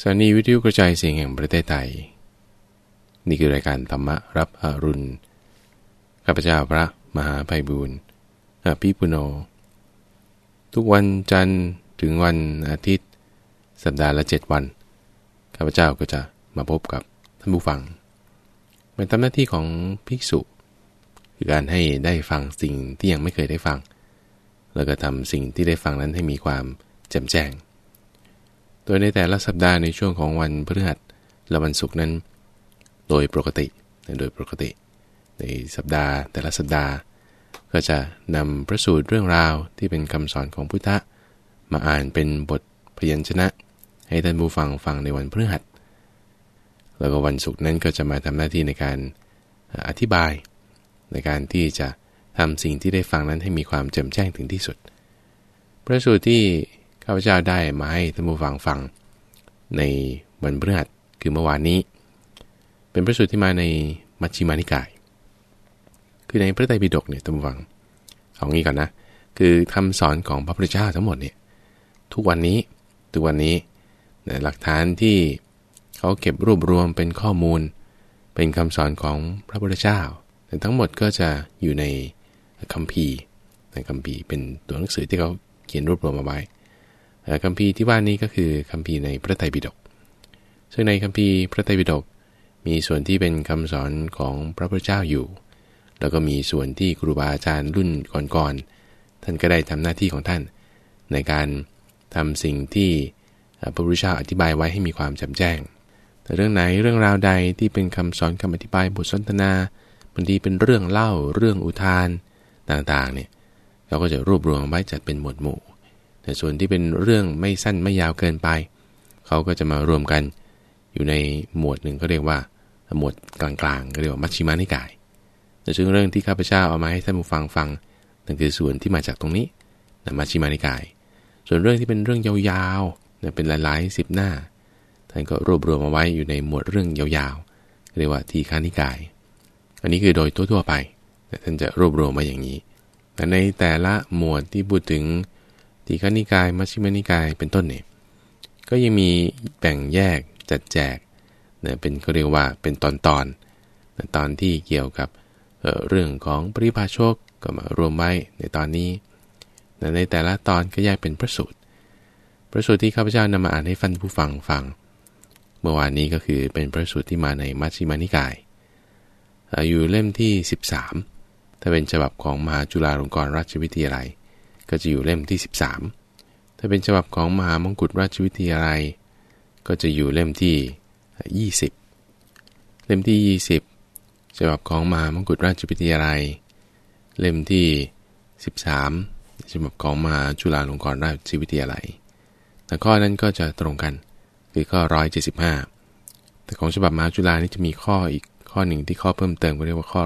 สถานีวิทยุกระจายเสียงแห่งประเทศไทย นี่คือรายการธรรมรับอรุณ ข้าพเจ้าพระมหาภัยบูรณ์อภิปุโน ทุกวันจันทร์ถึงวันอาทิตย์ สัปดาห์ละเจ็ดวัน ข้าพเจ้าก็จะมาพบกับท่านผู้ฟังเป็นทำหน้าที่ของภิกษุคือการให้ได้ฟังสิ่งที่ยังไม่เคยได้ฟัง แล้วก็ทำสิ่งที่ได้ฟังนั้นให้มีความแจ่มแจ้ง โดยในแต่ละสัปดาห์ในช่วงของวันพฤหัสและวันศุกร์นั้น โดยปกติโดยปกติ ในสัปดาห์แต่ละสัปดาห์ ก็จะนำพระสูตรเรื่องราวที่เป็นคำสอนของพุทธะ มาอ่านเป็นบทพยัญชนะ ให้ท่านผู้ฟังฟังในวันพฤหัส แล้วก็วันศุกร์นั้นก็จะมาทำหน้าที่ในการอธิบาย ในการที่จะทำสิ่งที่ได้ฟังนั้นให้มีความแจ่มแจ้งถึงที่สุด พระสูตรที่ ข้าพเจ้าได้มาให้ท่านผู้ฟังฟัง ในวันพฤหัสคือเมื่อวานนี้ เป็นพระสูตรที่มาในมัชฌิมานิกาย คือในพระไตรปิฎกเนี่ยท่านผู้ฟังเอางี้ก่อนนะ คือคำสอนของพระพุทธเจ้าทั้งหมดเนี่ยทุกวันนี้ทุกวันนี้หลักฐานที่เขาเก็บรวบรวมเป็นข้อมูล เป็นคำสอนของพระพุทธเจ้าแต่ทั้งหมดก็จะอยู่ในคัมภีร์ในคัมภีร์เป็นตัวหนังสือที่เขาเขียนรวบรวมมาไว้ คัมภีร์ที่ว่านี้ก็คือคัมภีร์ในพระไตรปิฎกซึ่งในคัมภีร์พระไตรปิฎกมีส่วนที่เป็นคำสอนของพระพุทธเจ้าอยู่ แล้วก็มีส่วนที่ครูบาอาจารย์รุ่นก่อนๆ ท่านก็ได้ทำหน้าที่ของท่าน ในการทำสิ่งที่พระพุทธเจ้าอธิบายไว้ให้มีความจ่มแจ้ง แต่เรื่องไหนเรื่องราวใดที่เป็นคำสอนคำอธิบายบทสนทนาบางทีเป็นเรื่องเล่าเรื่องอุทานต่างๆเนี่ยเราก็จะรวบรวมไว้จัดเป็นหมวดหมู่ แต่ส่วนที่เป็นเรื่องไม่สั้นไม่ยาวเกินไป เขาก็จะมารวมกันอยู่ในหมวดหนึ่งก็เรียกว่า หมวดกลางๆก็เรียกว่ามัชชิมานิกาย แต่ซึ่งเรื่องที่ข้าพเจ้าเอามาให้ท่านผู้ฟังฟังนั่นคือส่วนที่มาจากตรงนี้นะมัชชิมานิกาย ส่วนเรื่องที่เป็นเรื่องยาวๆนะเป็นหลายๆสิบหน้า ท่านก็รวบรวมเอาไว้อยู่ในหมวดเรื่องยาวๆเรียกว่าทีฆานิกาย อันนี้คือโดยทั่วๆไป ท่านจะรวบรวมมาอย่างนี้แต่ในแต่ละหมวดที่พูดถึง ทีฆนิกาย มัชฌิมนิกายเป็นต้นเนี่ยก็ยังมีแบ่งแยกจัดแจกเนะเป็นเขาเรียกว่าเป็นตอนตอนนะตอนที่เกี่ยวกับเเรื่องของปริภาชกก็มารวมไว้ในตอนนี้นะในแต่ละตอนก็แยกเป็นพระสูตร พระสูตรที่ข้าพเจ้านำมาอ่านให้ฟันผู้ฟังฟัง เมื่อวานนี้ก็คือเป็นพระสูตรที่มาในมัชฌิมานิกาย อยู่เล่มที่ 13 ถ้าเป็นฉบับของมหาจุฬาลงกรณราชวิทยาลัย ก็จะอยู่เล่มที่ 13 ถ้าเป็นฉบับของมหามงกุฎราชวิทยาลัย ก็จะอยู่เล่มที่ 20 เล่มที่ 20 ฉบับของมหามงกุฎราชวิทยาลัย เล่มที่ 13 ฉบับของมหาจุฬาลงกรณราชวิทยาลัย แต่ข้อนั้นก็จะตรงกันคือข้อ 175 แต่ของฉบับมหาจุฬานี่จะมีข้ออีกข้อหนึ่งที่ข้อเพิ่มเติมก็เรียกว่าข้อ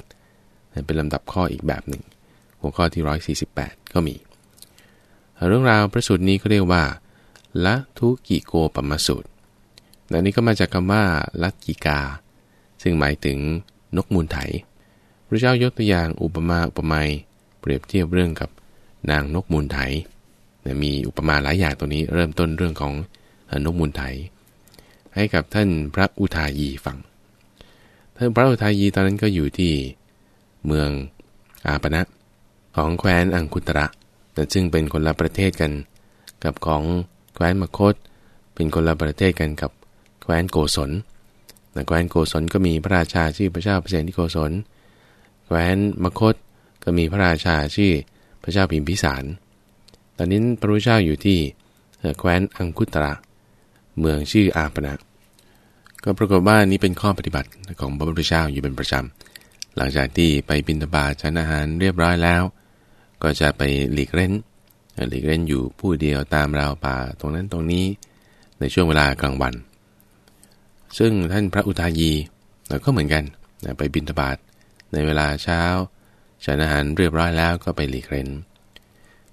148เป็นลำดับข้ออีกแบบหนึ่ง หัวข้อที่ 148 ก็มี เรื่องราวพระสูตรนี้ก็เรียกว่าละทุกิโกปมสูตรอันนี้ก็มาจากคำว่าลัทกิกา ซึ่งหมายถึงนกมูลไถ พระเจ้ายกตัวอย่างอุปมาอุปไมยเปรียบเทียบเรื่องกับนางนกมูลไถมีอุปมาหลายอย่างตัวนี้เริ่มต้นเรื่องของนกมูลไถ ให้กับท่านพระอุทายีฟัง ท่านพระอุทายีตอนนั้นก็อยู่ที่เมืองอาปณะ ของแคว้นอังคุตระแต่ซึ่งเป็นคนละประเทศกัน กับของแคว้นมคต เป็นคนละประเทศกันกับแคว้นโกศลแคว้นโกศลก็มีพระราชาชื่อพระเจ้าเปรตที่โกศล แคว้นมคตก็มีพระราชาชื่อพระเจ้าพิมพิสาร ตอนนี้พระพุทธเจ้าอยู่ที่แคว้นอังคุตระ เมืองชื่ออาปนะก็ปรากฏว่านี้เป็นข้อปฏิบัติของพระพุทธเจ้าอยู่เป็นประจำหลังจากที่ไปบินทบาทฉันอาหารเรียบร้อยแล้ว ก็จะไปหลีกเล่นหลีกเล่นอยู่ผู้เดียวตามราวป่าตรงนั้นตรงนี้ในช่วงเวลากลางวัน ซึ่งท่านพระอุทายีก็เหมือนกันไปบินทบาทในเวลาเช้าฉันอาหารเรียบร้อยแล้วก็ไปหลีกเล่น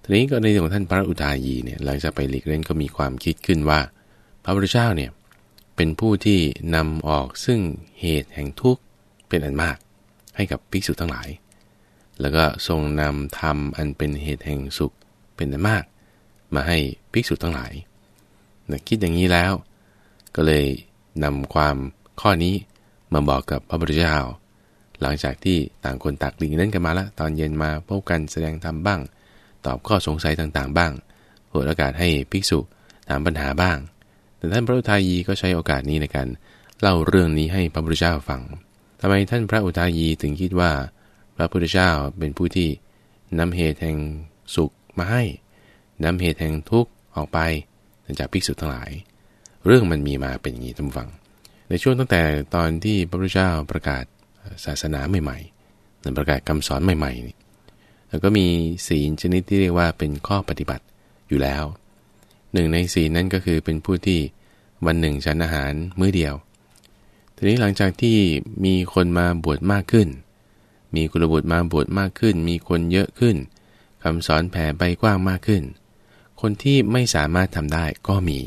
ทีนี้ก็ในของท่านพระอุทายีเนี่ยหลังจากไปหลีกเล่นก็มีความคิดขึ้นว่า พระพุทธเจ้าเนี่ยเป็นผู้ที่นำออกซึ่งเหตุแห่งทุกข์เป็นอันมาก ให้กับภิกษุทั้งหลาย แล้วก็ทรงนำธรรมอันเป็นเหตุแห่งสุขเป็นมาก มาให้ภิกษุทั้งหลายนะคิดอย่างนี้แล้ว ก็เลยนำความข้อนี้มาบอกกับพระพุทธเจ้า หลังจากที่ต่างคนตักดิ่งนั้นกันมาแล้วตอนเย็นมาพบกันแสดงธรรมบ้าง ตอบข้อสงสัยต่างๆ บ้างเปิดโอกาสให้ภิกษุถามปัญหาบ้าง แต่ท่านพระอุทายีก็ใช้โอกาสนี้ในการเล่าเรื่องนี้ให้พระพุทธเจ้าฟังทำไมท่านพระอุทายีถึงคิดว่า ระพุทธเจ้าเป็นผู้ที่นำเหตุแห่งสุขมาให้นำเหตุแห่งทุกข์ออกไปจากภิกษุทั้งหลาย เรื่องมันมีมาเป็นอย่างนี้ท่านฟัง ในช่วงตั้งแต่ตอนที่พระพุทธเจ้าประกาศศาสนาใหม่ๆนประกาศคำสอนใหม่ๆนี่แล้วก็มีศีลชนิดที่เรียกว่าเป็นข้อปฏิบัติอยู่แล้ว หนึ่งในศีลนั้นก็คือเป็นผู้ที่วันหนึ่งฉันอาหารมื้อเดียว ทีนี้หลังจากที่มีคนมาบวชมากขึ้น มีกุลบุตรมาบวชมากขึ้น มีคนเยอะขึ้นคำสอนแผ่ไปกว้างมากขึ้น คนที่ไม่สามารถทำได้ก็มี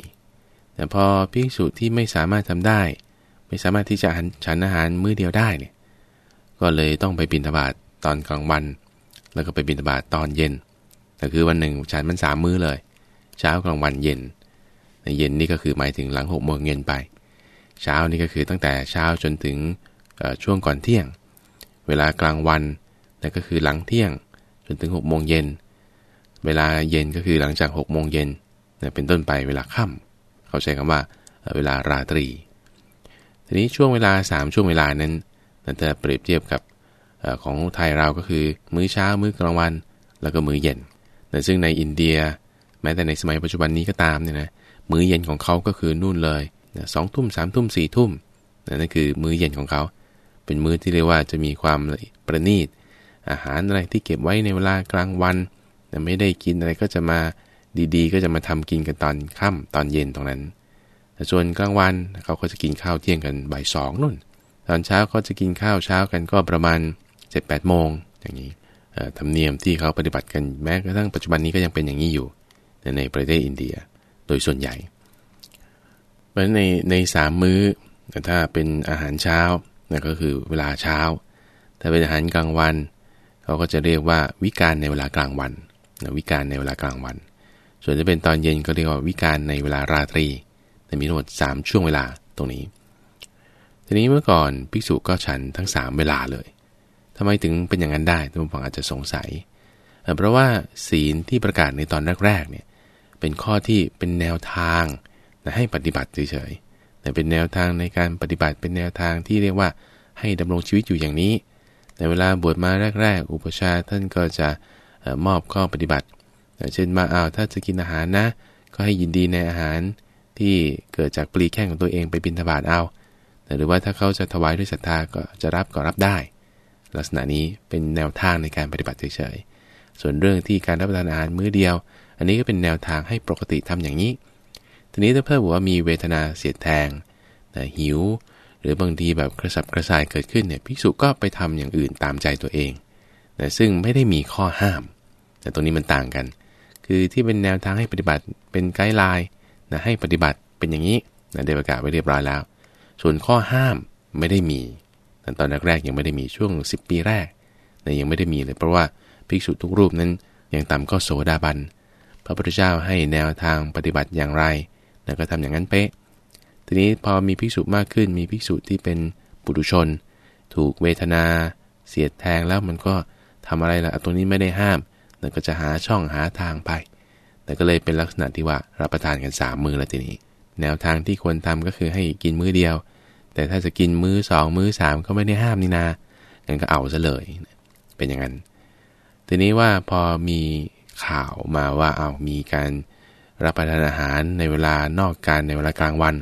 แต่พอภิกษุที่ไม่สามารถทำได้ ไม่สามารถที่จะฉันอาหารมื้อเดียวได้เนี่ยก็เลยต้องไปบิณฑบาตตอนกลางวัน แล้วก็ไปบิณฑบาตตอนเย็นแต่คือวันหนึ่งฉันมันสามมื้อเลย เช้ากลางวันเย็นในเย็นนี่ก็คือหมายถึงหลังหกโมงเย็นไป เช้านี่ก็คือตั้งแต่เช้าจนถึงช่วงก่อนเที่ยง เวลากลางวันนั่นก็คือหลังเที่ยงจนถึง6กโมงเย็น เวลาเย็นก็คือหลังจาก6กโมงเย็นเป็นต้นไปเวลาค่ำเขาใช้คำว่าเวลาราตรี ทีนี้ช่วงเวลา 3 ช่วงเวลานั้นนั่นจะเปรียบเทียบกับของไทยเราก็คือมื้อเช้ามื้อกลางวัน แล้วก็มื้อเย็นแต่ซึ่งในอินเดีย แม้แต่ในสมัยปัจจุบันนี้ก็ตามเนี่ยนะมื้อเย็นของเขาก็คือนู่นเลยสองทุ่มสามทุ่มสี่ทุ่มนั่นคือมื้อเย็นของเขา เป็นมื้อที่เรียกว่าจะมีความประณีต อาหารอะไรที่เก็บไว้ในเวลากลางวันแต่ไม่ได้กินอะไรก็จะมาดีๆ ก็จะมาทำกินกันตอนค่ำตอนเย็นตรงนั้นแต่ส่วนกลางวันเขาก็จะกินข้าวเที่ยงกันบ่ายสองนู่น ตอนเช้าเขาจะกินข้าวเช้ากันก็ประมาณ7จ็ดแปดโมงอย่างนี้ธรรมเนียมที่เขาปฏิบัติกันแม้กระทั่งปัจจุบันนี้ก็ยังเป็นอย่างนี้อยู่ในประเทศอินเดียโดยส่วนใหญ่เพราะในในสามมื้อถ้าเป็นอาหารเช้า นั่นก็คือเวลาเช้าถ้าเป็นอาหารกลางวันเขาก็จะเรียกว่าวิการในเวลากลางวันนะวิการในเวลากลางวัน ส่วนจะเป็นตอนเย็นก็เรียกว่าวิการในเวลาราตรี แต่มีทั้งหมด 3 ช่วงเวลาตรงนี้ ทีนี้เมื่อก่อนภิกษุก็ฉันทั้ง 3 เวลาเลยทำไมถึงเป็นอย่างนั้นได้ท่านผู้ฟังอาจจะสงสัย เพราะว่าศีลที่ประกาศในตอนแรกๆเนี่ยเป็นข้อที่เป็นแนวทางให้ปฏิบัติเฉย แต่เป็นแนวทางในการปฏิบัติเป็นแนวทางที่เรียกว่าให้ดำรงชีวิตอยู่อย่างนี้ แต่เวลาบวชมาแรก ๆ อุปชาท่านก็จะมอบข้อปฏิบัติ เช่นมาเอาถ้าจะกินอาหารนะ ก็ให้ยินดีในอาหารที่เกิดจากปลีแข้งของตัวเองไปบิณฑบาตเอา หรือว่าถ้าเขาจะถวายด้วยศรัทธาก็จะรับก็รับได้ ลักษณะนี้เป็นแนวทางในการปฏิบัติเฉยๆ ส่วนเรื่องที่การรับประทานอาหารมื้อเดียว อันนี้ก็เป็นแนวทางให้ปกติทำอย่างนี้ ทีนี้ถ้าเพิ่มว่ามีเวทนาเสียดแทงหิว หรือบางทีแบบกระสับกระส่ายเกิดขึ้นเนี่ยภิกษุก็ไปทำอย่างอื่นตามใจตัวเองแต่ซึ่งไม่ได้มีข้อห้าม แต่ตรงนี้มันต่างกัน คือที่เป็นแนวทางให้ปฏิบัติเป็นไกด์ไลน์นะให้ปฏิบัติเป็นอย่างนี้นะได้ประกาศไว้เรียบร้อยแล้ว ส่วนข้อห้ามไม่ได้มีตอนแรกๆยังไม่ได้มีช่วง 10 ปีแรกนะยังไม่ได้มีเลย เพราะว่าภิกษุทุกรูปนั้นยังต่ำก็โสดาบัน พระพุทธเจ้าให้แนวทางปฏิบัติอย่างไร นะก็ทำอย่างนั้นเป๊ะ ทีนี้พอมีภิกษุมากขึ้น มีภิกษุที่เป็นปุถุชน ถูกเวทนา เสียดแทงแล้วมันก็ทำอะไรล่ะตัวนี้ไม่ได้ห้ามแต่ก็จะหาช่องหาทางไป แต่ก็เลยเป็นลักษณะที่ว่ารับประทานกัน3มือแล้วทีนี้ แนวทางที่ควรทำก็คือให้กินมื้อเดียว แต่ถ้าจะกินมื้อสองมื้อสามก็ไม่ได้ห้ามนี่นางั้นก็เอาซะเลย เป็นอย่างนั้น ทีนี้ว่าพอมีข่าวมาว่าเอามีการ รับประทานอาหารในเวลานอกการในเวลากลางวัน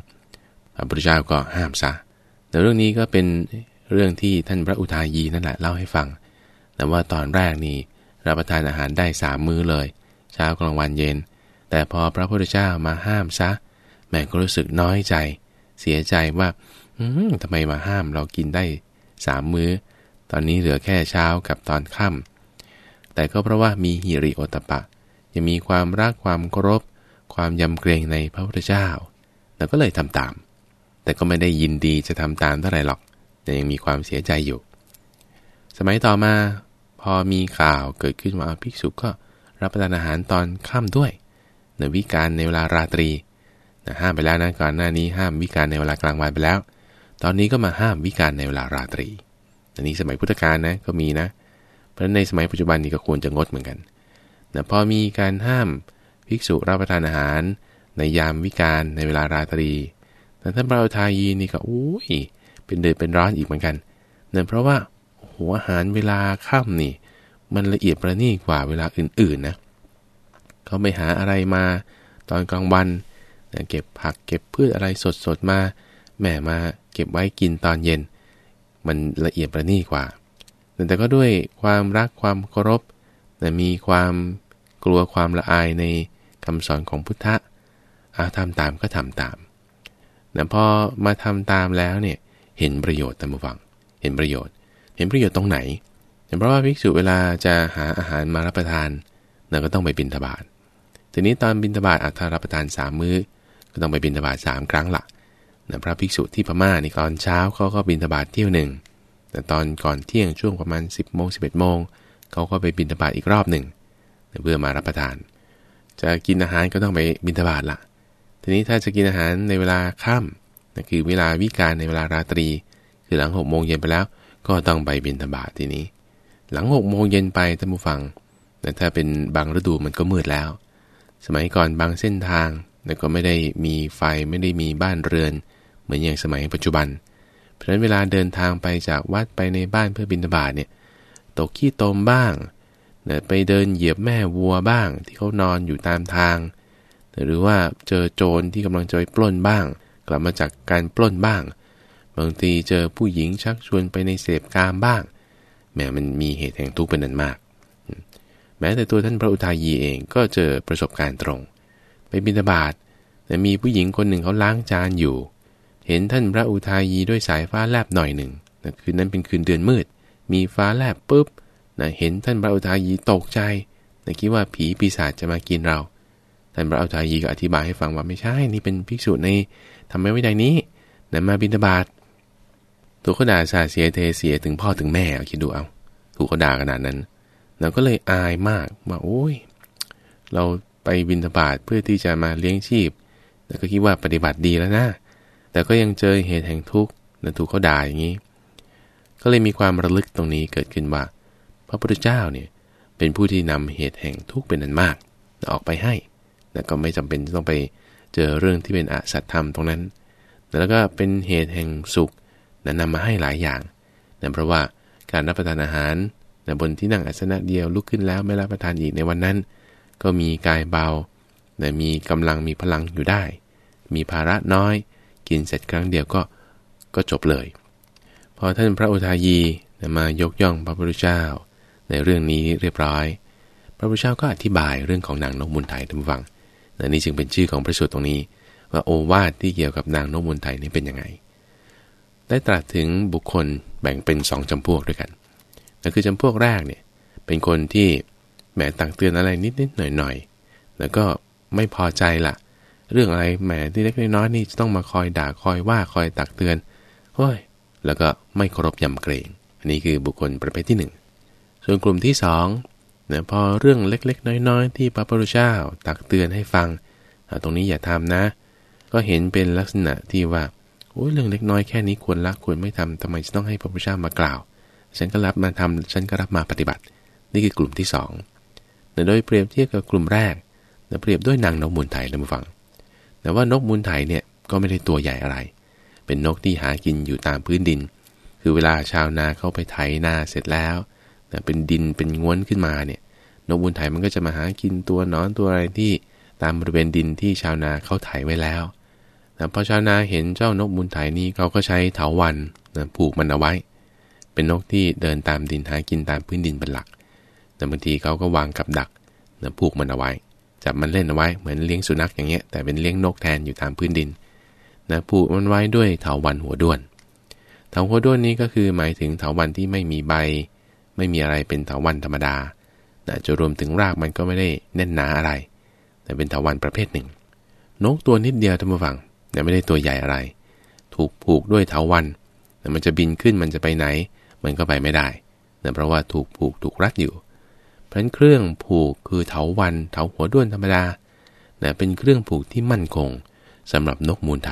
พระพุทธเจ้าก็ห้ามซะแต่เรื่องนี้ก็เป็นเรื่องที่ท่านพระอุทายีนั่นแหละเล่าให้ฟัง แต่ว่าตอนแรกนี่รับประทานอาหารได้สามมื้อเลย เช้ากลางวันเย็น แต่พอพระพุทธเจ้ามาห้ามซะ แม่ก็รู้สึกน้อยใจ เสียใจว่าทำไมมาห้ามเรากินได้สามมื้อ ตอนนี้เหลือแค่เช้ากับตอนค่ำแต่ก็เพราะว่ามีฮิริโอตปะ ยังมีความรักความเคารพ ความยำเกรงในพระพุทธเจ้าแล้วก็เลยทำตาม แต่ก็ไม่ได้ยินดีจะทำตามเท่าไหร่หรอกแต่ยังมีความเสียใจอยู่ สมัยต่อมาพอมีข่าวเกิดขึ้นว่าภิกษุก็รับประทานอาหารตอนค่ำด้วยในวิการในเวลาราตรีห้ามไปแล้วนะก่อนหน้านี้ห้ามวิการในเวลากลางวันไปแล้ว ตอนนี้ก็มาห้ามวิการในเวลาราตรี อันนี้สมัยพุทธกาลนะก็มีนะ เพราะในสมัยปัจจุบันนี้ก็ควรจะงดเหมือนกันแต่พอมีการห้าม ภิกษุรับประทานอาหาร ในยามวิการในเวลาราตรี แต่ท่านพระอุทายีนี่ก็อุ้ยเป็นเดือดเป็นร้อนอีกเหมือนกันเนื่องเพราะว่าหัวอาหารเวลาค่ำนี่ มันละเอียดประณีตกว่าเวลาอื่นๆนะเขาไปหาอะไรมาตอนกลางวันเก็บผักเก็บพืชอะไรสดๆมาแม่มาเก็บไว้กินตอนเย็น มันละเอียดประณีตกว่า แต่ก็ด้วยความรักความเคารพมีความกลัวความละอายใน คำสอนของพุทธะอาทำตามก็ทำตามแต่พอมาทำตามแล้วเนี่ยเห็นประโยชน์ตามฟัง เห็นประโยชน์ เห็นประโยชน์ตรงไหนเพราะว่าภิกษุเวลาจะหาอาหารมารับประทานเราก็ต้องไปบินทบาททีนี้ตอนบินทบาทอาจจะรับประทานสามมื้อ ก็ต้องไปบินทบาทสามครั้งละนะพระภิกษุที่พม่าในตอนเช้าเขาก็บินทบาทเที่ยวหนึ่ง แต่ตอนก่อนเที่ยงช่วงประมาณ 10บโมงสิบเอ็ดโมงเขาก็ไปบินทบาทอีกรอบหนึ่งเพื่อมารับประทาน จะกินอาหารก็ต้องไปบินทบาทละทีนี้ถ้าจะกินอาหารในเวลาค่ำคือเวลาวิการในเวลาราตรี คือหลังหกโมงเย็นไปแล้ว ก็ต้องไปบินทบาททีนี้ หลังหกโมงเย็นไปท่านผู้ฟังแต่ถ้าเป็นบางฤดูมันก็มืดแล้ว สมัยก่อนบางเส้นทางแต่ก็ไม่ได้มีไฟไม่ได้มีบ้านเรือน เหมือนอย่างสมัยปัจจุบัน เพราะฉะนั้นเวลาเดินทางไปจากวัดไปในบ้านเพื่อบินบาตเนี่ยตกขี้ตมบ้าง ไปเดินเหยียบแม่วัวบ้าง ที่เขานอนอยู่ตามทาง หรือว่าเจอโจรที่กำลังจะไปปล้นบ้าง กลับมาจากการปล้นบ้าง บางทีเจอผู้หญิงชักชวนไปในเสพกามบ้างแม้มันมีเหตุแห่งทุกข์เป็นนั้นมาก แม้แต่ตัวท่านพระอุทายีเองก็เจอประสบการณ์ตรง ไปบิณฑบาตแต่มีผู้หญิงคนหนึ่งเขาล้างจานอยู่ เห็นท่านพระอุทายีด้วยสายฟ้าแลบหน่อยหนึ่งคืนนั้นเป็นคืนเดือนมืด มีฟ้าแลบปุ๊บ นะเห็นท่านพระอุทายีตกใจนะคิดว่าผีปีศาจจะมากินเรา ท่านพระอุทายีก็อธิบายให้ฟังว่าไม่ใช่ นี่เป็นภิกษุในทำไมไม่ได้นี้นะมาบิณฑบาตตัวเขาด่าสาเสียเทเสียถึงพ่อถึงแม่เอาคิดดูเอา ถูกเขาด่าขนาดนั้น เราก็เลยอายมากว่าโอ้ย เราไปบิณฑบาตเพื่อที่จะมาเลี้ยงชีพ แล้วก็คิดว่าปฏิบัติดีแล้วนะ แต่ก็ยังเจอเหตุแห่งทุกข์นะถูกเขาด่าอย่างนี้ ก็เลยมีความระลึกตรงนี้เกิดขึ้นว่า พระพุทธเจ้าเนี่ยเป็นผู้ที่นำเหตุแห่งทุกข์เป็นอันมากออกไปให้แต่ก็ไม่จำเป็นต้องไปเจอเรื่องที่เป็นอสัตธรรมตรงนั้น แล้วก็เป็นเหตุแห่งสุขนะนำมาให้หลายอย่างนะเพราะว่าการรับประทานอาหารนะบนที่นั่งอัสนะเดียวลุกขึ้นแล้วไม่รับประทานอีกในวันนั้น ก็มีกายเบานะมีกำลังมีพลังอยู่ได้ มีภาระน้อย กินเสร็จครั้งเดียวก็ก็จบเลย พอท่านพระอุทายีนะมายกย่องพระพุทธเจ้า ในเรื่องนี้เรียบร้อย พระพุทธเจ้าก็อธิบายเรื่องของนางนกมุนไทยท่านฟังนนี่จึงเป็นชื่อของพระสูตรตรงนี้ ว่าโอวาทที่เกี่ยวกับนางนกมุนไทยนี่เป็นยังไง ได้ตรัสถึงบุคคลแบ่งเป็นสองจำพวกด้วยกันนั่นคือจำพวกแรกเนี่ยเป็นคนที่แหมตักเตือนอะไรนิดๆหน่อยๆแล้วก็ไม่พอใจละเรื่องอะไรแหมที่เล็กน้อยนี่จะต้องมาคอยด่าคอยว่าคอยตักเตือนเฮ้ยแล้วก็ไม่เคารพยำเกรง อันนี้คือบุคคลประเภทที่หนึ่ง ส่วนกลุ่มที่สองเนี่ยพอเรื่องเล็กๆ น้อยๆ ที่พระพุทธเจ้าตักเตือนให้ฟัง ตรงนี้อย่าทำนะ ก็เห็นเป็นลักษณะที่ว่าโอ้ยเรื่องเล็กน้อยแค่นี้ควรละควรไม่ทำทำไมจะต้องให้พระพุทธเจ้ามากล่าว ฉันก็รับมาทำฉันก็รับมาปฏิบัติ นี่คือกลุ่มที่สองแต่โดยเปรียบเทียบกับกลุ่มแรกเปรียบด้วยนางนกมูลไทยนะผู้ฟัง แต่ว่านกมูลไทยเนี่ยก็ไม่ได้ตัวใหญ่อะไร เป็นนกที่หากินอยู่ตามพื้นดิน คือเวลาชาวนาเข้าไปไถนาเสร็จแล้ว เป็นดินเป็นง้วนขึ้นมาเนี่ยนกบุญไถมันก็จะมาหากินตัวนอนตัวอะไรที่ตามบริเวณดินที่ชาวนาเขาไถไว้แล้วนะพอชาวนาเห็นเจ้านกบุญไถนี้เขาก็ใช้เถาวันนะผูกมันเอาไว้ เป็นนกที่เดินตามดินหากินตามพื้นดินเป็นหลัก แต่บางทีเขาก็วางกับดักนะผูกมันเอาไว้ จับมันเล่นเอาไว้เหมือนเลี้ยงสุนัขอย่างเงี้ยแต่เป็นเลี้ยงนกแทนอยู่ตามพื้นดินนะผูกมันไว้ด้วยเถาวันหัวด้วน เถาหัวด้วนนี้ก็คือหมายถึงเถาวันที่ไม่มีใบ ไม่มีอะไรเป็นเถาวันธรรมดาจะรวมถึงรากมันก็ไม่ได้แน่นหนาอะไร แต่เป็นเถาวันประเภทหนึ่ง นกตัวนิดเดียวท่านผู้ฟังแต่ไม่ได้ตัวใหญ่อะไร ถูกผูกด้วยเถาวันแต่มันจะบินขึ้นมันจะไปไหน มันก็ไปไม่ได้แต่เพราะว่าถูกผูกถูกรัดอยู่ เพราะเครื่องผูกคือเถาวันเถาหัวด้วนธรรมดาเป็นเครื่องผูกที่มั่นคงสำหรับนกมูลไถ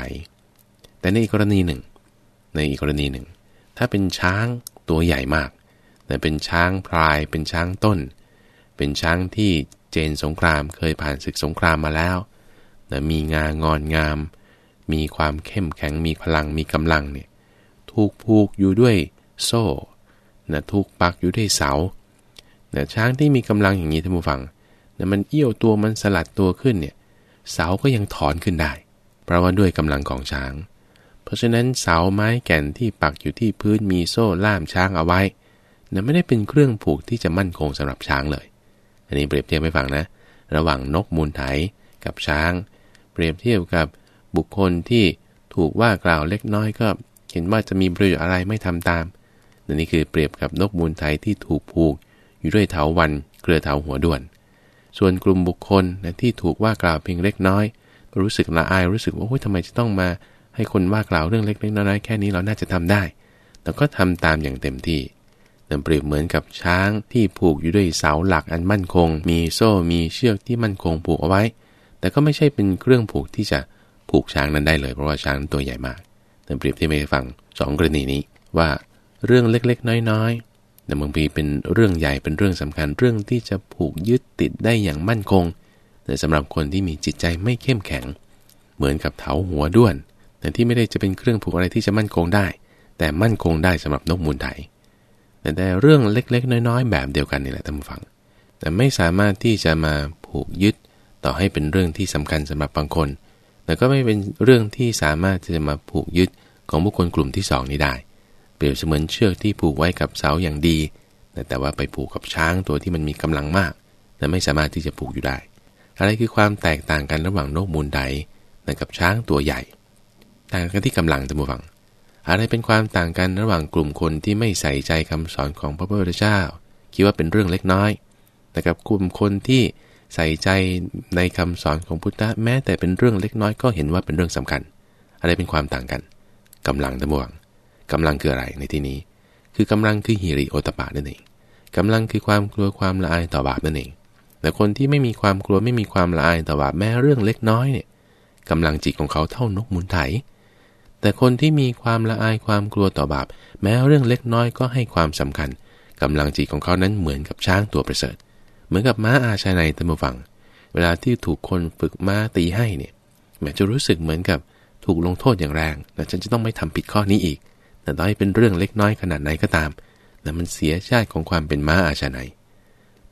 แต่ในอีกกรณีหนึ่ง ในอีกกรณีหนึ่ง ถ้าเป็นช้างตัวใหญ่มาก แต่เป็นช้างพลายเป็นช้างต้น เป็นช้างที่เจนสงครามเคยผ่านศึกสงครามมาแล้วแต่มีงางอนงาม มีความเข้มแข็งมีพลังมีกำลังเนี่ยถูกผูกอยู่ด้วยโซ่นะถูกปักอยู่ด้วยเสานะช้างที่มีกำลังอย่างนี้ท่านผู้ฟังนะมันเอี้ยวตัวมันสลัดตัวขึ้นเนี่ยเสาก็ยังถอนขึ้นได้ เพราะว่าด้วยกำลังของช้าง เพราะฉะนั้นเสาไม้แก่นที่ปักอยู่ที่พื้นมีโซ่ล่ามช้างเอาไว้ นะไม่ได้เป็นเครื่องผูกที่จะมั่นคงสำหรับช้างเลย อันนี้เปรียบเทียบให้ฟังนะ ระหว่างนกมูลไถกับช้าง เปรียบเทียบกับบุคคลที่ถูกว่ากล่าวเล็กน้อยก็ เห็นว่าจะมีประโยชน์อะไรไม่ทำตามนนี่คือเปรียบกับนกมูลไทยที่ถูกผูก อยู่ด้วยเถาวันเกลือเถาหัวด้วน ส่วนกลุ่มบุคคลนะที่ถูกว่ากล่าวเพียงเล็กน้อย รู้สึกละอายรู้สึกว่าโอ้ยทำไมจะต้องมา ให้คนว่ากล่าวเรื่องเล็กๆน้อยๆแค่นี้เราน่าจะทำได้ แต่ก็ทำตามอย่างเต็มที่ นั่นเปรียบเหมือนกับช้างที่ผูกอยู่ด้วยเสาหลักอันมั่นคง มีโซ่มีเชือกที่มั่นคงผูกเอาไว้ แต่ก็ไม่ใช่เป็นเครื่องผูกที่จะผูกช้างนั้นได้เลยเพราะว่าช้างตัวใหญ่มากนั่นเปรียบที่ไม่ฟังสองกรณีนี้ว่าเรื่องเล็กๆ น้อยๆแต่บางทีเป็นเรื่องใหญ่เป็นเรื่องสำคัญเรื่องที่จะผูกยึดติดได้อย่างมั่นคง แต่สำหรับคนที่มีจิตใจไม่เข้มแข็ง เหมือนกับเถาหัวด้วนแต่ที่ไม่ได้จะเป็นเครื่องผูกอะไรที่จะมั่นคงได้ แต่มั่นคงได้สำหรับนกมูลไถ แต่แต่เรื่องเล็กๆ น้อยๆ แบบเดียวกันนี่แหละท่านผู้ฟัง แต่ไม่สามารถที่จะมาผูกยึดต่อให้เป็นเรื่องที่สำคัญสำหรับบางคน แต่ก็ไม่เป็นเรื่องที่สามารถที่จะมาผูกยึดของบุคคลกลุ่มที่2นี้ได้ เปรียบเสมือนเชือกที่ผูกไว้กับเสาอย่างดี แต่ว่าไปผูกกับช้างตัวที่มันมีกำลังมากแต่ไม่สามารถที่จะผูกอยู่ได้ อะไรคือความแตกต่างกันระหว่างนกมูลไดกับช้างตัวใหญ่ ต่างกันที่กำลังจมูฟัง อะไรเป็นความต่างกันระหว่างกลุ่มคนที่ไม่ใส่ใจคำสอนของพระพุทธเจ้า คิดว่าเป็นเรื่องเล็กน้อยแต่กับกลุ่มคนที่ใส่ใจในคำสอนของพุทธะแม้แต่เป็นเรื่องเล็กน้อยก็เห็นว่าเป็นเรื่องสำคัญ อะไรเป็นความต่างกันกำลังจมูฟังกำลังคืออะไรในที่นี้ คือกำลังคือฮิริโอตปะนั่นเองกำลังคือความกลัวความละอายต่อบาปนั่นเองแต่คนที่ไม่มีความกลัวไม่มีความละอายต่อบาปแม้เรื่องเล็กน้อยเนี่ยกำลังจิตของเขาเท่านกมุนไถ แต่คนที่มีความละอายความกลัวต่อบาป แม้เรื่องเล็กน้อยก็ให้ความสำคัญกำลังจิตของเขานั้นเหมือนกับช้างตัวประเสริฐ เหมือนกับม้าอาชาในตัมฟัง เวลาที่ถูกคนฝึกม้าตีให้เนี่ยแม้จะรู้สึกเหมือนกับถูกลงโทษอย่างแรงแต่ฉันจะต้องไม่ทำผิดข้อนี้อีก แต่ต่อให้เป็นเรื่องเล็กน้อยขนาดไหนก็ตาม แต่มันเสียชาติของความเป็นม้าอาชาไน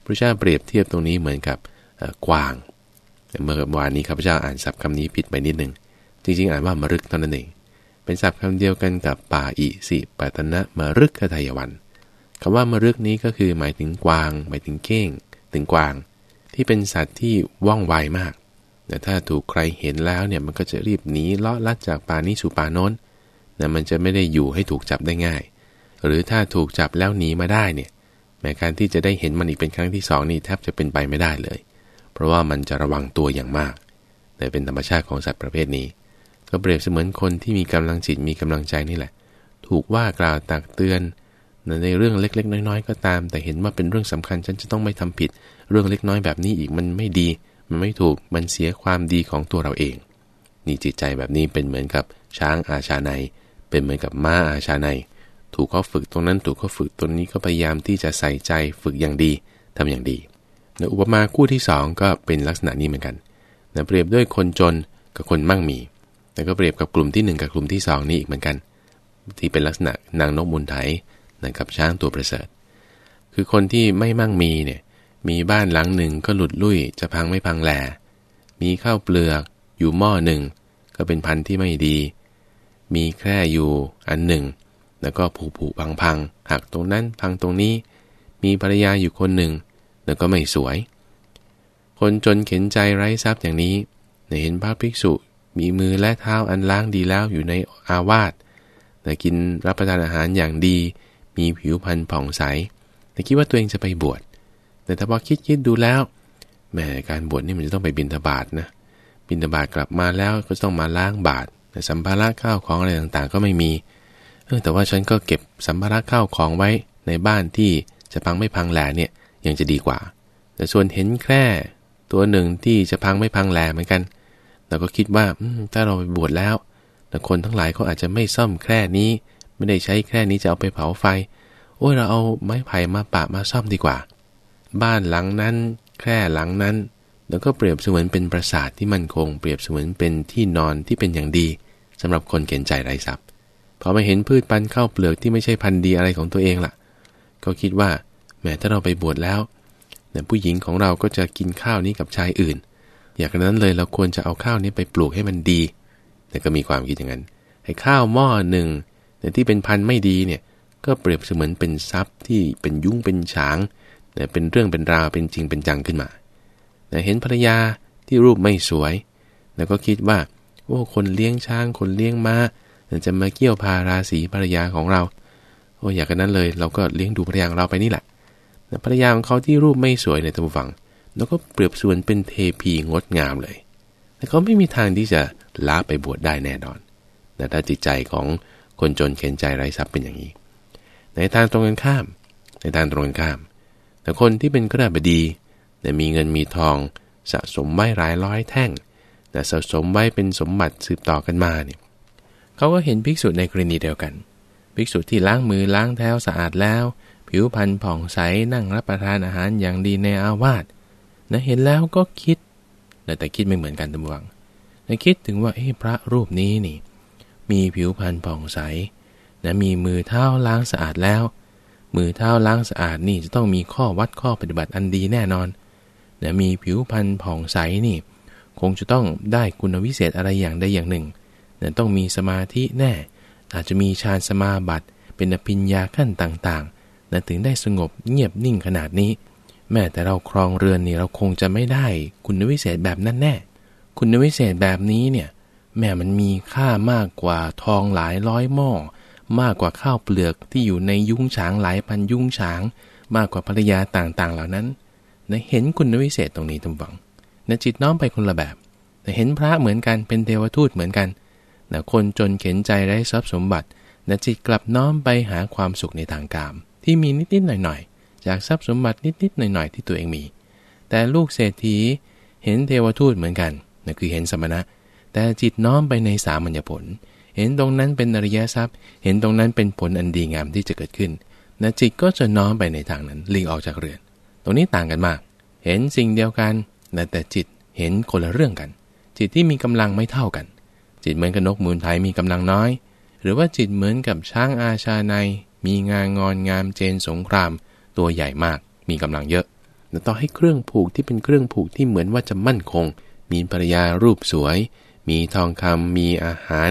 พระเจ้าเปรียบเทียบตรงนี้เหมือนกับกวาง เมื่อวานนี้ข้าพเจ้าอ่านศัพท์คำนี้ผิดไปนิดหนึ่งจริงๆ อ่านว่ามรึกเท่านั้นเอง เป็นศัพท์คำเดียวกันกับป่าอิสิปตนะมรึกขทายวันคำว่ามรึกนี้ก็คือหมายถึงกวาง หมายถึงเก้ง ถึงกวาง ที่เป็นสัตว์ที่ว่องไวมากแต่ถ้าถูกใครเห็นแล้วเนี่ยมันก็จะรีบหนีเลาะลัดจากป่านี้สู่ป่าโน้นนะมันจะไม่ได้อยู่ให้ถูกจับได้ง่าย หรือถ้าถูกจับแล้วหนีมาได้เนี่ยแม้การที่จะได้เห็นมันอีกเป็นครั้งที่สองนี่แทบจะเป็นไปไม่ได้เลย เพราะว่ามันจะระวังตัวอย่างมากแต่เป็นธรรมชาติของสัตว์ประเภทนี้ ก็เปรียบเสมือนคนที่มีกำลังจิตมีกำลังใจนี่แหละ ถูกว่ากล่าวตักเตือน ในเรื่องเล็ก ๆ น้อย ๆ ก็ตาม แต่เห็นว่าเป็นเรื่องสำคัญฉันจะต้องไม่ทำผิด เรื่องเล็กน้อยแบบนี้อีกมันไม่ดี มันไม่ถูกมันเสียความดีของตัวเราเอง นี่จิตใจแบบนี้เป็นเหมือนกับช้างอาชาในเป็นเหมือนกับม้าอาชาในถูกเขาฝึกตรงนั้นถูกเขาฝึกตรงนี้ก็พยายามที่จะใส่ใจฝึกอย่างดีทำอย่างดีในอุปมาคู่ที่ 2 ก็เป็นลักษณะนี้เหมือนกันนเปรียบด้วยคนจนกับคนมั่งมี แต่ก็เปรียบกับกลุ่มที่ 1 กับกลุ่มที่ 2 นี้อีกเหมือนกัน ที่เป็นลักษณะนางนกมุนไถนะกับช้างตัวประเสริฐ คือคนที่ไม่มั่งมีเนี่ยมีบ้านหลังหนึ่งก็หลุดลุ่ยจะพังไม่พังแหลมีข้าวเปลือกอยู่หม้อหนึ่ง ก็เป็นพันธุ์ที่ไม่ดี มีแค่อยู่อันหนึ่ง แล้วก็ผุผุพังพังหักตรงนั้นพังตรงนี้ มีภรรยาอยู่คนหนึ่ง แล้วก็ไม่สวย คนจนเข็นใจไร้ทรัพย์อย่างนี้เห็นพระภิกษุ มีมือและเท้าอันล้างดีแล้วอยู่ในอาวาสแต่กินรับประทานอาหารอย่างดี มีผิวพรรณผ่องใส แต่คิดว่าตัวเองจะไปบวช แต่ถ้าพอคิดคิดดูแล้วแหมการบวชนี่มันจะต้องไปบินทบาทนะ บินทบาทกลับมาแล้วก็ต้องมาล้างบาตรแต่สัมภาระข้าวของอะไรต่างๆ ก็ไม่มีเออแต่ว่าฉันก็เก็บสัมภาระข้าวของไว้ในบ้านที่จะพังไม่พังแหล่เนี่ยยังจะดีกว่า แต่ส่วนเห็นแค่ตัวหนึ่งที่จะพังไม่พังแหล่เหมือนกัน เราก็คิดว่าถ้าเราไปบวชแล้วแต่คนทั้งหลายเขาอาจจะไม่ซ่อมแค่นี้ ไม่ได้ใช้แค่นี้จะเอาไปเผาไฟ โอ้ยเราเอาไม้ไผ่มาปะมาซ่อมดีกว่า บ้านหลังนั้นแค่หลังนั้น แล้วก็เปรียบเสมือนเป็นปราสาทที่มั่นคง เปรียบเสมือนเป็นที่นอนที่เป็นอย่างดีสำหรับคนเข็นใจไร้ทรัพย์พอมาเห็นพืชพันธุ์ข้าวเปลือกที่ไม่ใช่พันธุ์ดีอะไรของตัวเองล่ะ ก็คิดว่าแม้ถ้าเราไปบวชแล้วแต่ผู้หญิงของเราก็จะกินข้าวนี้กับชายอื่น อย่างนั้นเลยเราควรจะเอาข้าวนี้ไปปลูกให้มันดีแต่ก็มีความคิดอย่างนั้นไอ้ข้าวหม้อหนึ่งแต่ที่เป็นพันไม่ดีเนี่ยก็เปรียบเสมือนเป็นทรัพย์ที่เป็นยุ่งเป็นฉางแต่เป็นเรื่องเป็นราวเป็นจริงเป็นจังขึ้นมาแต่เห็นภรรยาที่รูปไม่สวย แล้วก็คิดว่าโอ้คนเลี้ยงช้างคนเลี้ยงม้าจะมาเกี่ยวพาราศีภรรยาของเราโอ้อยากกันนั้นเลย เราก็เลี้ยงดูภรรยาของเราไปนี่แหละแต่ภรรยาของเขาที่รูปไม่สวยในตัมฟัง แล้วก็เปรียบส่วนเป็นเทพีงดงามเลยแต่เขาไม่มีทางที่จะลาไปบวชได้แน่นอนแต่ถ้าจิตใจของคนจนเข็นใจไร้ทรัพย์เป็นอย่างนี้ ในทางตรงกันข้าม ในทางตรงกันข้าม แต่คนที่เป็นกระบดีแต่มีเงินมีทองสะสมไว้หลายร้อยแท่ง แต่สะสมไว้เป็นสมบัติสืบต่อกันมาเนี่ยเขาก็เห็นภิกษุในกรณีเดียวกัน ภิกษุที่ล้างมือล้างเท้าสะอาดแล้ว ผิวพรรณผ่องใสนั่งรับประทานอาหารอย่างดีในอาวาส นะเห็นแล้วก็คิดแต่คิดไม่เหมือนกันตำวังนะคิดถึงว่าเอ้พระรูปนี้นี่ มีผิวพรรณผ่องใสนะมีมือเท้าล้างสะอาดแล้ว มือเท้าล้างสะอาดนี่จะต้องมีข้อวัดข้อปฏิบัติอันดีแน่นอนนะมีผิวพรรณผ่องใสนี่ คงจะต้องได้คุณวิเศษอะไรอย่างใดอย่างหนึ่งนะต้องมีสมาธิแน่ อาจจะมีฌานสมาบัติ เป็นอภิญญาขั้นต่างๆนะถึงได้สงบเงียบนิ่งขนาดนี้ แม้แต่เราครองเรือนนี่เราคงจะไม่ได้คุณวิเศษแบบนั้นแน่ คุณวิเศษแบบนี้เนี่ย แม่มันมีค่ามากกว่าทองหลายร้อยหม้อมากกว่าข้าวเปลือกที่อยู่ในยุ้งฉางหลายพันยุ้งฉาง มากกว่าภรรยาต่างๆ เหล่านั้นนะเห็นคุณวิเศษตรงนี้ทุกฝังนะจิตน้อมไปคนละแบบแต่เห็นพระเหมือนกันเป็นเทวทูตเหมือนกันนะคนจนเข็นใจไร้ทรัพย์สมบัตินะจิตกลับน้อมไปหาความสุขในทางกาม ที่มีนิดๆหน่อยๆ จากทรัพย์สมบัตินิดๆหน่อยๆที่ตัวเองมี แต่ลูกเศรษฐีเห็นเทวทูตเหมือนกันนะคือเห็นสมณะ แต่จิตน้อมไปในสามัญญผล เห็นตรงนั้นเป็นอริยทรัพย์ เห็นตรงนั้นเป็นผลอันดีงามที่จะเกิดขึ้นนะจิตก็จะน้อมไปในทางนั้นลีกออกจากเรือน ตรงนี้ต่างกันมาก เห็นสิ่งเดียวกันนะแต่จิตเห็นคนละเรื่องกัน จิตที่มีกำลังไม่เท่ากัน จิตเหมือนกับนกมูลไทยมีกำลังน้อย หรือว่าจิตเหมือนกับช้างอาชาในมีงางอนงามเจนสงคราม ตัวใหญ่มากมีกำลังเยอะแต่ต่อให้เครื่องผูกที่เป็นเครื่องผูกที่เหมือนว่าจะมั่นคง มีภรรยารูปสวย มีทองคำมีอาหาร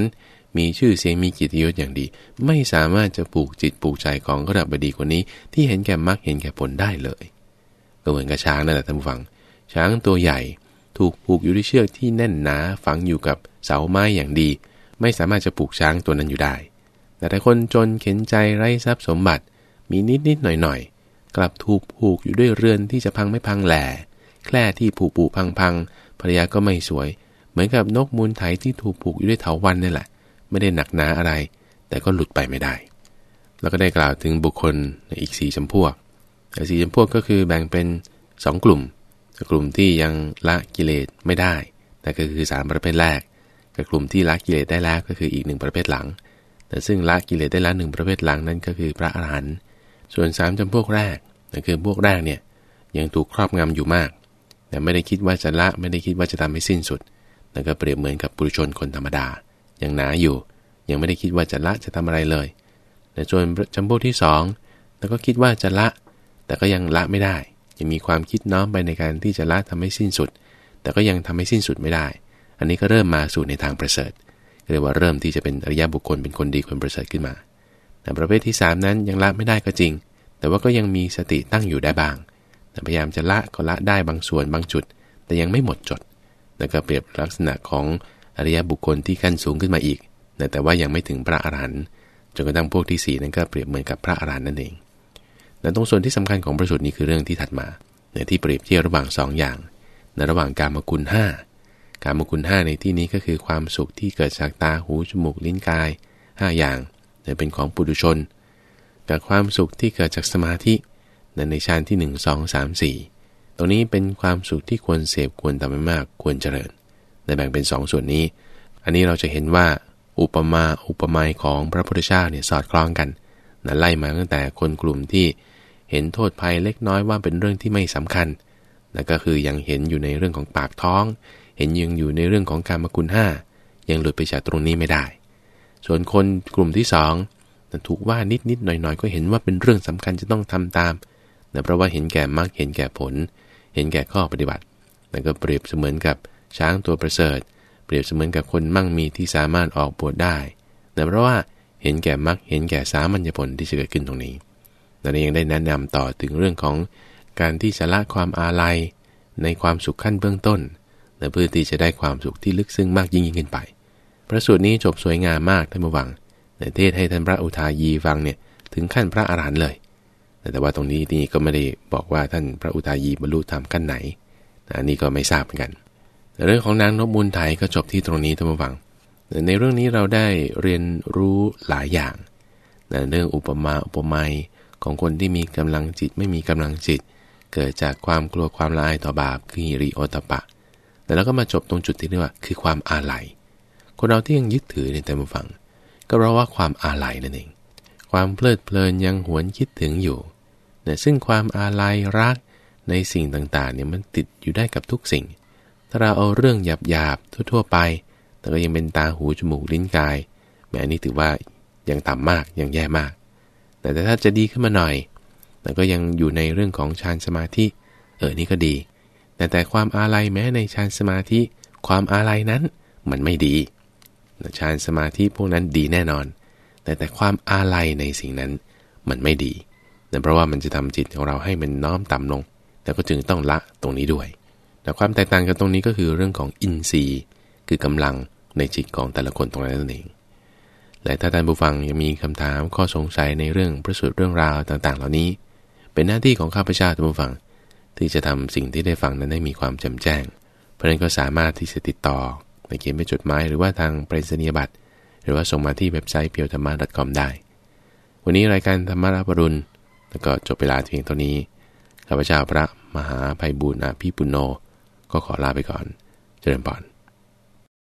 มีชื่อเสียงมีกิตยศอย่างดี ไม่สามารถจะปลูกจิตปลูกใจของกระดับบดีคนนี้ ที่เห็นแก่มรรคเห็นแก่ผลได้เลยก็เหมือนกับช้างนั่นแหละท่านผู้ฟัง ช้างตัวใหญ่ถูกผูกอยู่ด้วยเชือกที่แน่นหนาฝังอยู่กับเสาไม้อย่างดี ไม่สามารถจะปลูกช้างตัวนั้นอยู่ได้ แต่ถ้าคนจนเข็นใจไร้ทรัพย์สมบัติ มีนิดนิดหน่อยหน่อย กลับถูกผูกอยู่ด้วยเรือนที่จะพังไม่พังแหล่แคร่ที่ผูกผูกพังพังภรรยาก็ไม่สวย เหมือนกับนกมูลไถที่ถูกผูกอยู่ด้วยเถาวันนี่แหละ ไม่ได้หนักหนาอะไร แต่ก็หลุดไปไม่ได้ แล้วก็ได้กล่าวถึงบุคคลในอีกสี่จำพวกสี่จำพวกก็คือแบ่งเป็น2กลุ่ม กลุ่มที่ยังละกิเลสไม่ได้ แต่ก็คือสามประเภทแรก กับกลุ่มที่ละกิเลสได้แล้วก็คืออีกหนึ่งประเภทหลัง แต่ซึ่งละกิเลสได้แล้วหนึ่งประเภทหลังนั่นก็คือพระอรหันต์ ส่วนสามจำพวกแรกนั่นคือพวกแรกเนี่ยยังถูกครอบงำอยู่มากแต่ไม่ได้คิดว่าจะละไม่ได้คิดว่าจะทำให้สิ้นสุดนั่นก็เปรียบเหมือนกับปุถุชนคนธรรมดา ยังหนาอยู่ ยังไม่ได้คิดว่าจะละจะทำอะไรเลยแต่ส่วนจำพวกที่สองแล้วก็คิดว่าจะละ แต่ก็ยังละไม่ได้ยังมีความคิดน้อมไปในการที่จะละทำให้สิ้นสุด แต่ก็ยังทำให้สิ้นสุดไม่ได้ อันนี้ก็เริ่มมาสู่ในทางประเสริฐเรียกว่าเริ่มที่จะเป็นอริยบุคคลเป็นคนดีคนประเสริฐขึ้นมา แต่ประเภทที่ 3 นั้นยังละไม่ได้ก็จริง แต่ว่าก็ยังมีสติตั้งอยู่ได้บ้าง แต่พยายามจะละก็ละได้บางส่วนบางจุด แต่ยังไม่หมดจดแล้วก็เปรียบลักษณะของอริยบุคคลที่ขั้นสูงขึ้นมาอีก แต่ว่ายังไม่ถึงพระอรหันต์จนกระทั่งพวกที่4นั้นก็เปรียบเหมือนกับพระอรหันต์นั่นเองแต่ตรงส่วนที่สำคัญของประสูตรนี้คือเรื่องที่ถัดมาในที่เปรียบเทียบระหว่าง2ออย่าง ในระหว่างการมกุล5การมกุล5ในที่นี้ก็คือความสุขที่เกิดจากตาหูจมูกลิ้นกาย 5 อย่าง เป็นของปุถุชน กับความสุขที่เกิดจากสมาธิในฌานที่ 1 2 3 4 ตรงนี้เป็นความสุขที่ควรเสพควรทำให้มากควรเจริญในแบ่งเป็น 2สส่วนนี้ อันนี้เราจะเห็นว่าอุปมาอุปไมยของพระพุทธเจ้าเนี่ยสอดคล้องกันนะไล่มาตั้งแต่คนกลุ่มที่เห็นโทษภัยเล็กน้อยว่าเป็นเรื่องที่ไม่สำคัญนั่นก็คือยังเห็นอยู่ในเรื่องของปากท้อง เห็นยังอยู่ในเรื่องของการมกุลห้ายังหลุดไปจากตรงนี้ไม่ได้ ส่วนคนกลุ่มที่สองถูกว่านิดนิดหน่อยหน่อยก็เห็นว่าเป็นเรื่องสำคัญจะต้องทำตามนะเพราะว่าเห็นแก่มรรคเห็นแก่ผล เห็นแก่ข้อปฏิบัตินั่นก็เปรียบเสมือนกับช้างตัวประเสริฐ เปรียบเสมือนกับคนมั่งมีที่สามารถออกบวชได้นะเพราะว่าเห็นแก่มรรคเห็นแก่สามัญญผลที่จะเกิดขึ้นตรงนี้และยังได้แนะนำต่อถึงเรื่องของการที่จะละความอาลัยในความสุขขั้นเบื้องต้นและเพื่อที่จะได้ความสุขที่ลึกซึ้งมากยิ่งยิ่งขึ้นไป พระสูตรนี้จบสวยงามมากท่านผู้ฟังในเทศให้ท่านพระอุทายีฟังเนี่ยถึงขั้นพระอรหันต์เลย แต่ว่าตรงนี้นี่ก็ไม่ได้บอกว่าท่านพระอุทายีบรรลุธรรมขั้นไหนอันนี้ก็ไม่ทราบเหมือนกัน เรื่องของนางนพมูลไทยก็จบที่ตรงนี้ท่านผู้ฟัง ในเรื่องนี้เราได้เรียนรู้หลายอย่างเรื่องอุปมาอุปไมยของคนที่มีกำลังจิตไม่มีกำลังจิต เกิดจากความกลัวความละอายต่อบาปคือหิริโอตปะ แต่แล้วก็มาจบตรงจุดที่เรียกว่าคือความอาลัย คนเราที่ยังยึดถือในแต่มาฟัง ก็เพราะว่าความอาลัยนั่นเอง ความเพลิดเพลินยังหวนคิดถึงอยู่นี่ยซึ่งความอาลัยรักในสิ่งต่างๆเนี่ยมันติดอยู่ได้กับทุกสิ่ง ถ้าเราเอาเรื่องหยาบๆทั่ว ๆ ไป แต่ก็ยังเป็นตาหูจมูกลิ้นกายแม้นี้ถือว่ายังต่ำมากยังแย่มาก แต่ถ้าจะดีขึ้นมาหน่อยแต่ก็ยังอยู่ในเรื่องของฌานสมาธิ เออนี่ก็ดี แต่แต่ความอาลัยแม้ในฌานสมาธิ ความอาลัยนั้นมันไม่ดี ฌานสมาธิพวกนั้นดีแน่นอน แต่แต่ความอาลัยในสิ่งนั้นมันไม่ดีแต่เพราะว่ามันจะทำจิตของเราให้มันน้อมต่ำลง แต่ก็จึงต้องละตรงนี้ด้วย แต่ความแตกต่างกันตรงนี้ก็คือเรื่องของอินทรีย์ คือกำลังในจิตของแต่ละคนตรงนั้นนั่นเอง และถ้าท่านผู้ฟังยังมีคำถามข้อสงสัยในเรื่องประสูตรเรื่องราวต่างๆ เหล่านี้ เป็นหน้าที่ของข้าพเจ้าท่านผู้ฟัง ที่จะทำสิ่งที่ได้ฟังนั้นให้มีความจำแจ้ง เพราะนั้นก็สามารถที่จะติดต่อ ไปเขียนเป็นจดหมายหรือว่าทางไปรษณียบัตร หรือว่าส่งมาที่เว็บไซต์เพียวธรรมะ .com ได้ วันนี้รายการธรรมรับรุณแล้วก็จบเวลาเพียงเท่านี้ข้าพเจ้าพระมหาภัยบุญอาภีปุณโญก็ขอลาไปก่อน เจริญพร